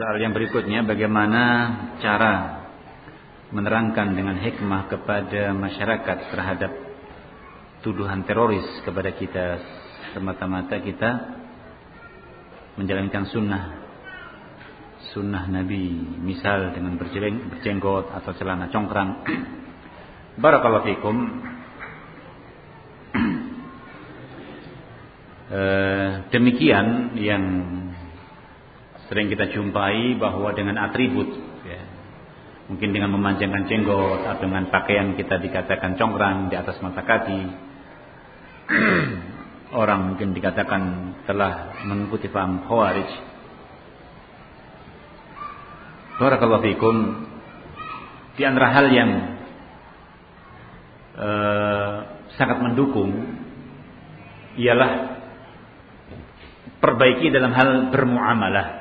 Soal yang berikutnya bagaimana cara menerangkan dengan hikmah kepada masyarakat terhadap tuduhan teroris kepada kita semata-mata kita menjalankan sunnah sunnah Nabi misal dengan berjenggot atau celana congkrang. Barakallahu fikum. Eh, demikian yang sering kita jumpai bahwa dengan atribut ya, mungkin dengan memanjangkan jenggot atau dengan pakaian kita dikatakan congkrang di atas mata kaki orang mungkin dikatakan telah mengikuti paham khawarij. Barakallahu fikum. Di antara hal yang eh, sangat mendukung ialah perbaiki dalam hal bermuamalah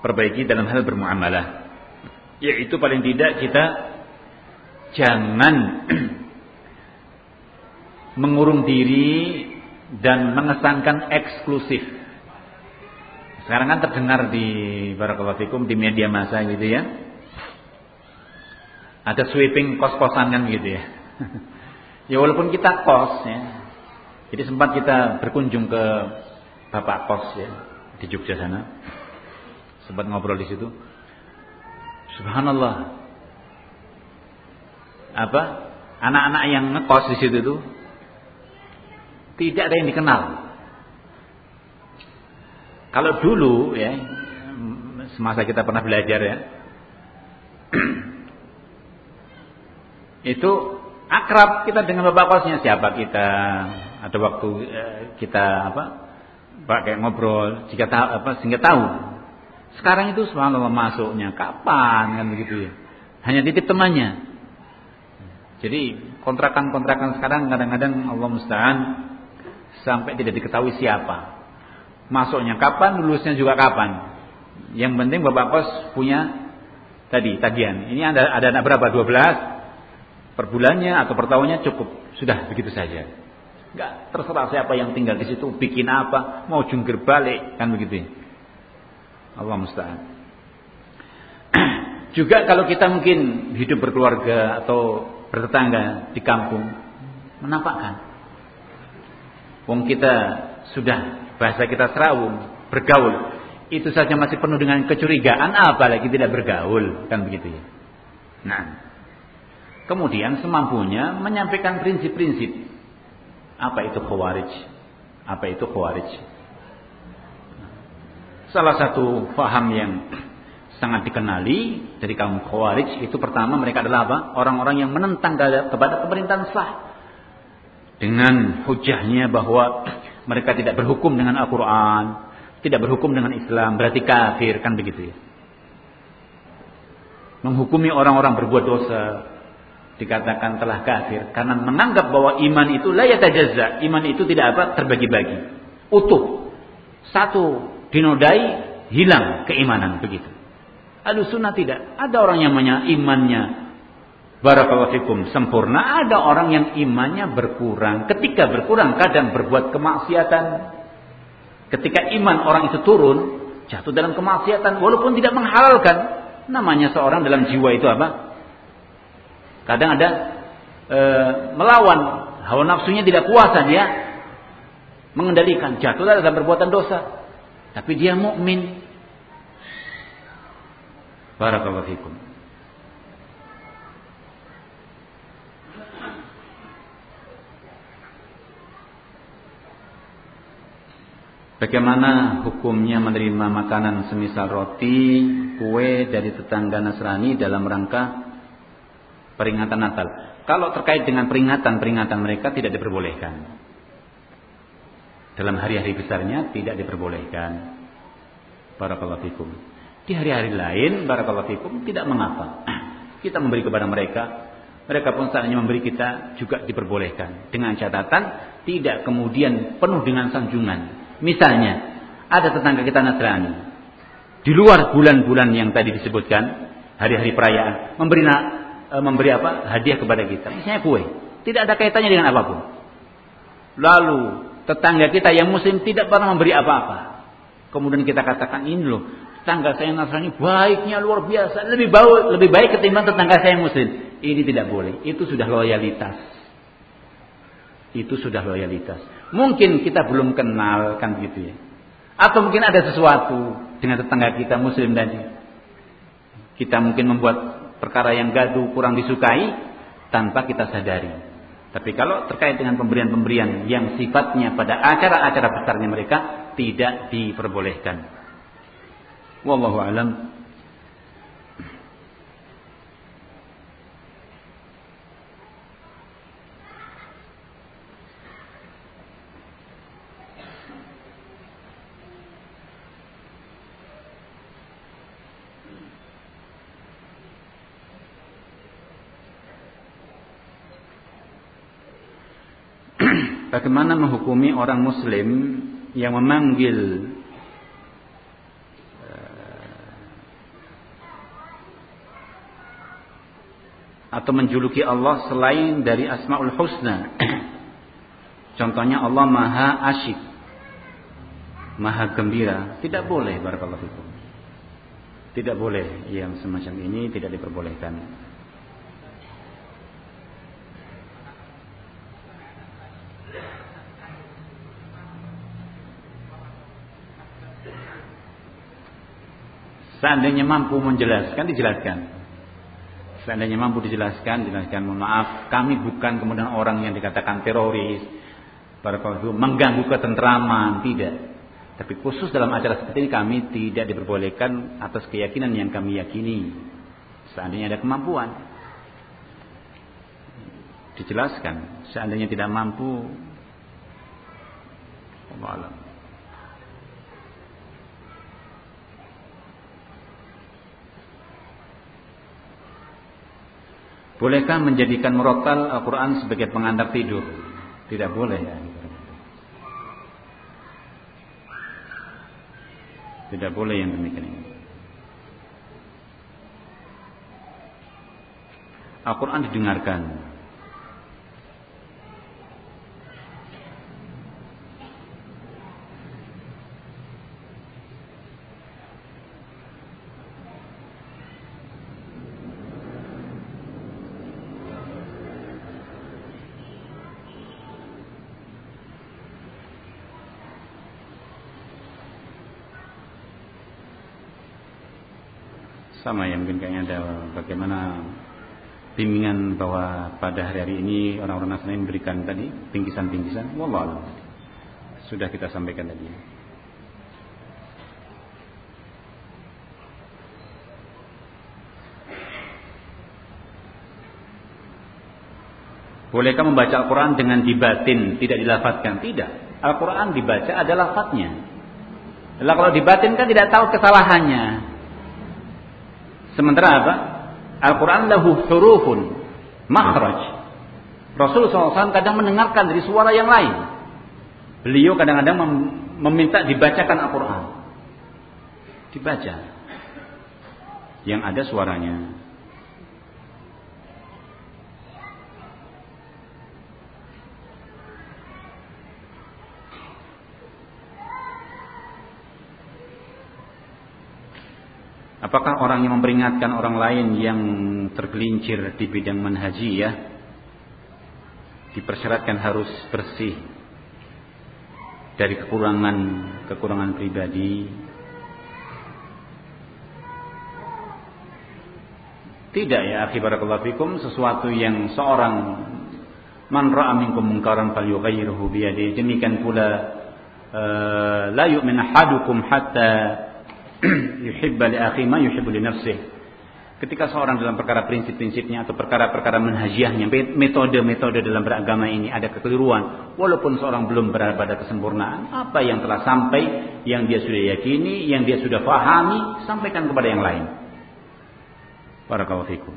perbaiki dalam hal bermuamalah. Yaitu paling tidak kita jangan mengurung diri dan mengesankan eksklusif. Sekarang kan terdengar di barakallahu di media massa gitu ya. Ada sweeping kos-kosan kan gitu ya. ya walaupun kita kos ya. Jadi sempat kita berkunjung ke Bapak kos ya di Jogja sana sempat ngobrol di situ. Subhanallah. Apa? Anak-anak yang ngekos di situ itu tidak ada yang dikenal. Kalau dulu ya, semasa kita pernah belajar ya, itu akrab kita dengan bapak kosnya siapa kita, ada waktu eh, kita apa, pakai ngobrol, jika tahu apa sehingga tahu sekarang itu subhanallah masuknya kapan kan begitu ya. Hanya titip temannya. Jadi kontrakan-kontrakan sekarang kadang-kadang Allah musta'an sampai tidak diketahui siapa. Masuknya kapan, lulusnya juga kapan. Yang penting Bapak Kos punya tadi tagihan. Ini ada ada anak berapa? 12 per bulannya atau per tahunnya cukup. Sudah begitu saja. Enggak terserah siapa yang tinggal di situ, bikin apa, mau jungkir balik kan begitu. Ya. Allah musta'an. Juga kalau kita mungkin hidup berkeluarga atau bertetangga di kampung, menampakkan. Wong kita sudah bahasa kita serawung, bergaul. Itu saja masih penuh dengan kecurigaan, apalagi tidak bergaul, kan begitu ya. Nah, kemudian semampunya menyampaikan prinsip-prinsip. Apa itu khawarij? Apa itu khawarij? Salah satu faham yang sangat dikenali dari kaum Khawarij itu pertama mereka adalah apa? Orang-orang yang menentang kepada pemerintahan sah. Dengan hujahnya bahwa mereka tidak berhukum dengan Al-Quran, tidak berhukum dengan Islam, berarti kafir, kan begitu ya. Menghukumi orang-orang berbuat dosa, dikatakan telah kafir karena menganggap bahwa iman itu la yatajazza, iman itu tidak apa terbagi-bagi, utuh. Satu dinodai hilang keimanan begitu. Ahlu sunnah tidak. Ada orang yang imannya barakallahu sempurna. Ada orang yang imannya berkurang. Ketika berkurang kadang berbuat kemaksiatan. Ketika iman orang itu turun. Jatuh dalam kemaksiatan. Walaupun tidak menghalalkan. Namanya seorang dalam jiwa itu apa? Kadang ada e, melawan. Hawa nafsunya tidak kuasa dia. Mengendalikan. Jatuh dalam perbuatan dosa. Tapi dia mukmin. Barakallahu fikum. Bagaimana hukumnya menerima makanan semisal roti, kue dari tetangga Nasrani dalam rangka peringatan Natal? Kalau terkait dengan peringatan-peringatan mereka tidak diperbolehkan dalam hari-hari besarnya tidak diperbolehkan. Barakallahu fikum. Di hari-hari lain barakallahu fikum tidak mengapa. Kita memberi kepada mereka, mereka pun seandainya memberi kita juga diperbolehkan dengan catatan tidak kemudian penuh dengan sanjungan. Misalnya, ada tetangga kita Nasrani di luar bulan-bulan yang tadi disebutkan, hari-hari perayaan, memberi e, memberi apa? hadiah kepada kita. Misalnya kue, tidak ada kaitannya dengan apa pun. Lalu tetangga kita yang muslim tidak pernah memberi apa-apa. Kemudian kita katakan ini loh, tetangga saya Nasrani baiknya luar biasa, lebih baik lebih baik ketimbang tetangga saya Muslim. Ini tidak boleh. Itu sudah loyalitas. Itu sudah loyalitas. Mungkin kita belum kenal kan gitu ya. Atau mungkin ada sesuatu dengan tetangga kita Muslim dan kita mungkin membuat perkara yang gaduh kurang disukai tanpa kita sadari. Tapi kalau terkait dengan pemberian-pemberian yang sifatnya pada acara-acara besarnya mereka tidak diperbolehkan. Wallahu alam. Bagaimana menghukumi orang muslim yang memanggil eh, atau menjuluki Allah selain dari Asmaul Husna. Contohnya Allah Maha Asyik, Maha Gembira. Tidak boleh barakallahu fikum. Tidak boleh yang semacam ini tidak diperbolehkan. Seandainya mampu menjelaskan, dijelaskan. Seandainya mampu dijelaskan, dijelaskan. Mohon maaf, kami bukan kemudian orang yang dikatakan teroris, para mengganggu ketentraman, tidak. Tapi khusus dalam acara seperti ini kami tidak diperbolehkan atas keyakinan yang kami yakini. Seandainya ada kemampuan, dijelaskan. Seandainya tidak mampu, Allah Bolehkah menjadikan murotal Al-Quran sebagai pengantar tidur? Tidak boleh ya. Tidak boleh yang demikian ini. Al-Quran didengarkan sama ya mungkin kayaknya ada bagaimana bimbingan bahwa pada hari-hari ini orang-orang Nasrani memberikan tadi bingkisan-bingkisan wallah sudah kita sampaikan tadi Bolehkah membaca Al-Quran dengan dibatin, tidak dilafatkan? Tidak. Al-Quran dibaca adalah lafadznya. Lah kalau dibatin kan tidak tahu kesalahannya. Sementara apa? Al-Quran lahu hurufun makhraj. Rasul SAW kadang mendengarkan dari suara yang lain. Beliau kadang-kadang meminta dibacakan Al-Quran. Dibaca. Yang ada suaranya. Apakah orang yang memperingatkan orang lain yang tergelincir di bidang manhajiyah dipersyaratkan harus bersih dari kekurangan kekurangan pribadi. Tidak ya akhi barakallahu fikum sesuatu yang seorang man ra'a minkum munkaran falyughayyirhu bi demikian pula uh, la yu'min hatta yuhibba li akhi ma yuhibbu li nafsih. Ketika seorang dalam perkara prinsip-prinsipnya atau perkara-perkara menhajiahnya, metode-metode dalam beragama ini ada kekeliruan, walaupun seorang belum berada pada kesempurnaan, apa yang telah sampai, yang dia sudah yakini, yang dia sudah fahami, sampaikan kepada yang lain. Barakallahu fikum.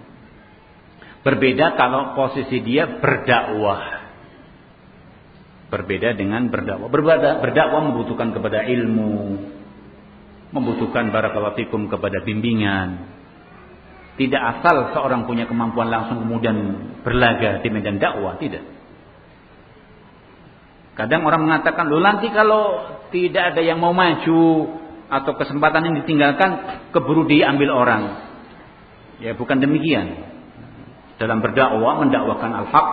Berbeda kalau posisi dia berdakwah. Berbeda dengan berdakwah. Berdakwah membutuhkan kepada ilmu, membutuhkan barakallahu fikum kepada bimbingan. Tidak asal seorang punya kemampuan langsung kemudian berlaga di medan dakwah, tidak. Kadang orang mengatakan, "Loh nanti kalau tidak ada yang mau maju, atau kesempatan yang ditinggalkan keburu diambil orang. Ya bukan demikian. Dalam berdakwah mendakwakan al-haq,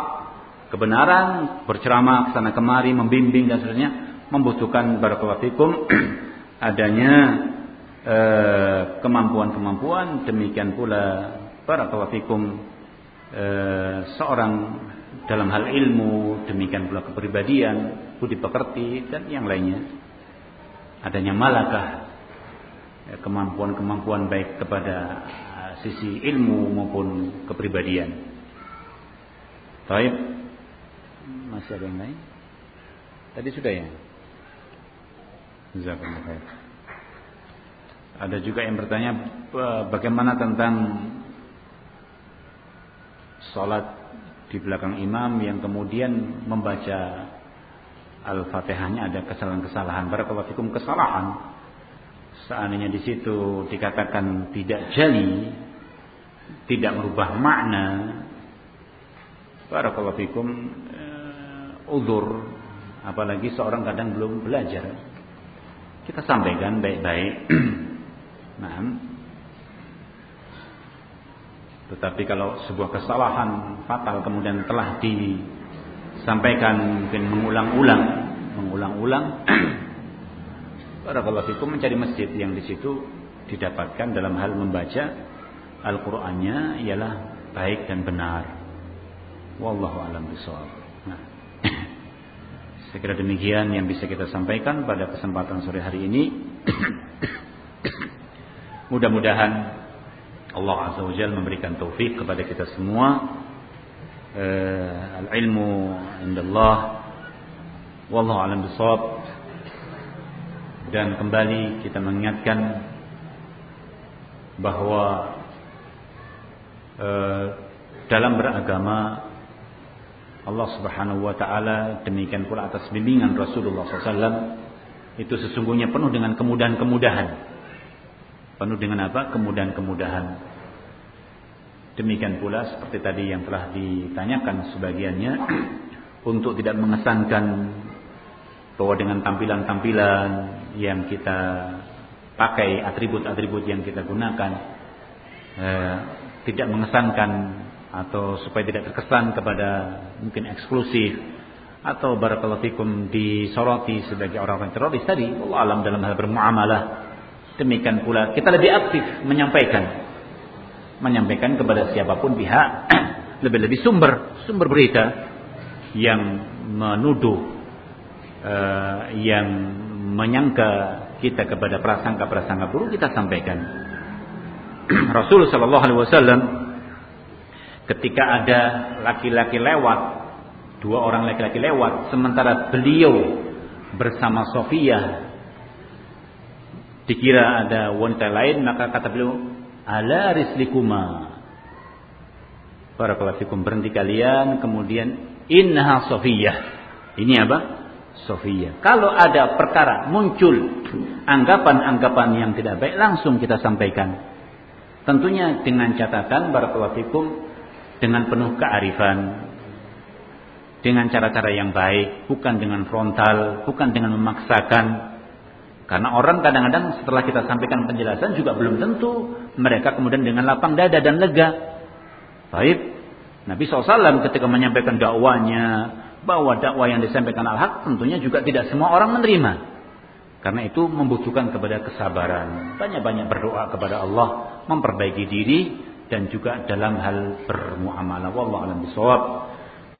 kebenaran, berceramah sana kemari, membimbing dan seterusnya membutuhkan barakallahu fikum adanya eh, kemampuan-kemampuan demikian pula barakallahu fikum eh, seorang dalam hal ilmu demikian pula kepribadian budi pekerti dan yang lainnya adanya malakah ya, kemampuan-kemampuan baik kepada sisi ilmu maupun kepribadian. Baik, masih ada yang lain? Tadi sudah ya. Jazakumullah Ada juga yang bertanya bagaimana tentang sholat di belakang imam yang kemudian membaca Al-Fatihahnya ada kesalahan-kesalahan. Barakallahu kesalahan. Seandainya di situ dikatakan tidak jali, tidak merubah makna. Barakallahu fikum uh, uzur apalagi seorang kadang belum belajar. Kita sampaikan baik-baik. nah, tetapi kalau sebuah kesalahan fatal kemudian telah di sampaikan mungkin mengulang-ulang mengulang-ulang barakallahu fikum mencari masjid yang di situ didapatkan dalam hal membaca Al-Qur'annya ialah baik dan benar. Wallahu alam bisawab nah Sekira demikian yang bisa kita sampaikan pada kesempatan sore hari ini. Mudah-mudahan Allah Azza wa Jalla memberikan taufik kepada kita semua. Uh, al-ilmu indallah. Wallahu alam bisawab dan kembali kita mengingatkan bahwa uh, dalam beragama Allah Subhanahu wa taala demikian pula atas bimbingan Rasulullah SAW itu sesungguhnya penuh dengan kemudahan-kemudahan. Penuh dengan apa? Kemudahan-kemudahan. Demikian pula seperti tadi yang telah ditanyakan sebagiannya untuk tidak mengesankan bahwa dengan tampilan-tampilan yang kita pakai, atribut-atribut yang kita gunakan eh, tidak mengesankan atau supaya tidak terkesan kepada mungkin eksklusif. Atau barakallahu fikum disoroti sebagai orang-orang teroris tadi. Allah alam dalam hal bermuamalah. Demikian pula kita lebih aktif menyampaikan. Menyampaikan kepada siapa pun pihak. Lebih-lebih sumber. Sumber berita yang menuduh uh, yang menyangka kita kepada prasangka-prasangka buruk kita sampaikan. Rasul Shallallahu Alaihi Wasallam ketika ada laki-laki lewat dua orang laki-laki lewat sementara beliau bersama Sofia dikira ada wanita lain maka kata beliau ala rislikuma. Barakallahu fikum berhenti kalian kemudian innaha sofiyah. Ini apa? Sofiyah. Kalau ada perkara muncul anggapan-anggapan yang tidak baik langsung kita sampaikan. Tentunya dengan catatan fikum dengan penuh kearifan, dengan cara-cara yang baik, bukan dengan frontal, bukan dengan memaksakan, karena orang kadang-kadang setelah kita sampaikan penjelasan juga belum tentu mereka kemudian dengan lapang dada dan lega. Baik, Nabi SAW ketika menyampaikan dakwanya bahwa dakwah yang disampaikan al-haq tentunya juga tidak semua orang menerima. Karena itu membutuhkan kepada kesabaran. Banyak-banyak berdoa kepada Allah, memperbaiki diri dan juga dalam hal bermuamalah. Wallahu a'lam bishawab.